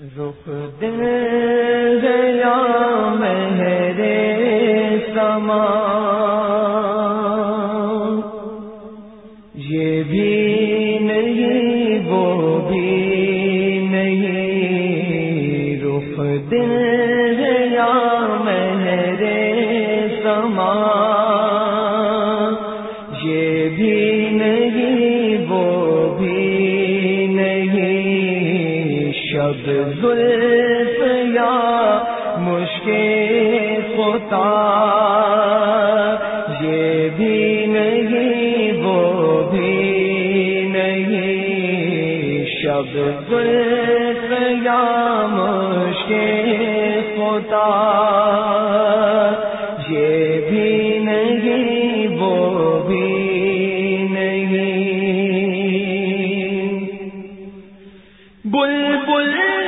رخ دل گیا مہرے سما مشکل ہوتا یہ بھی نہیں، وہ بھی نہیں۔ شب زلف یا مشکل ہوتا یہ بھی نہیں، وہ بھی نہیں۔ بل بل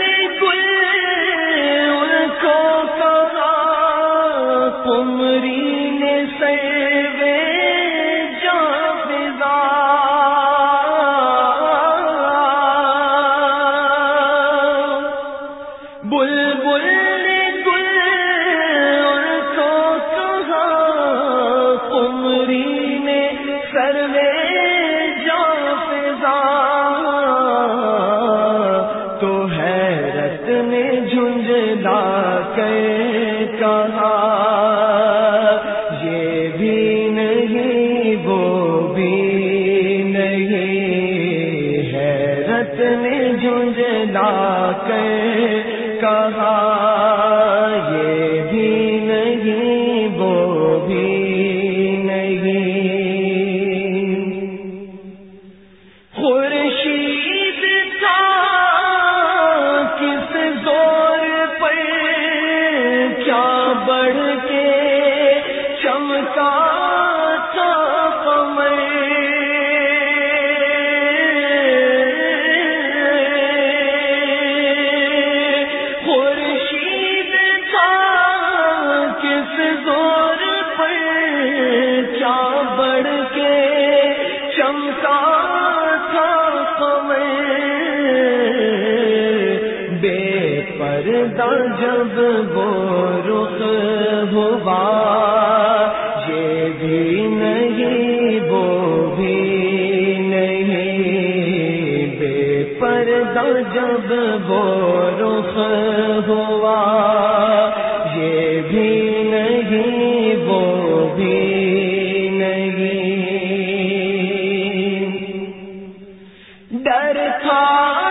یہ بھی نہیں وہ بھی نہیں۔ حیرت نے جھنجلا کر کہا پردہ جب وہ رخ ہوا، یہ بھی نہیں، وہ بھی نہیں۔ بے پردہ جب وہ رخ ہوا، یہ بھی نہیں، وہ بھی نہیں۔ ڈر تھا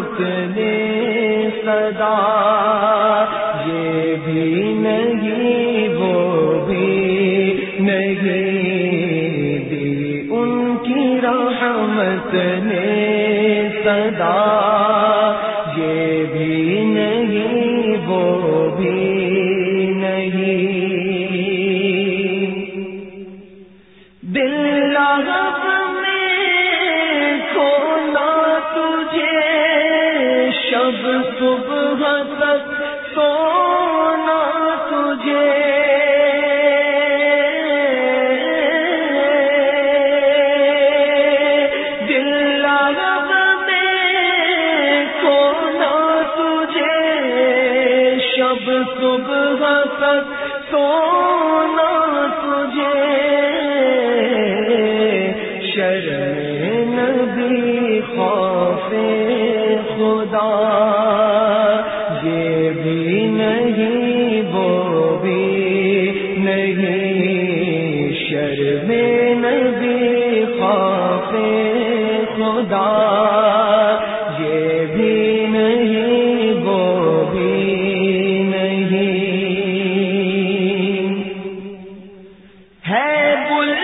نے صدا یہ بھی نہیں وہ بھی نہیں۔ دی ان کی رحمت نے صدا۔ شب صبح تک سونا تجھے۔ دل میں تجھے۔ شب صبح تک سونا خدا یہ بھی نہیں وہ بھی نہیں۔ ہے بل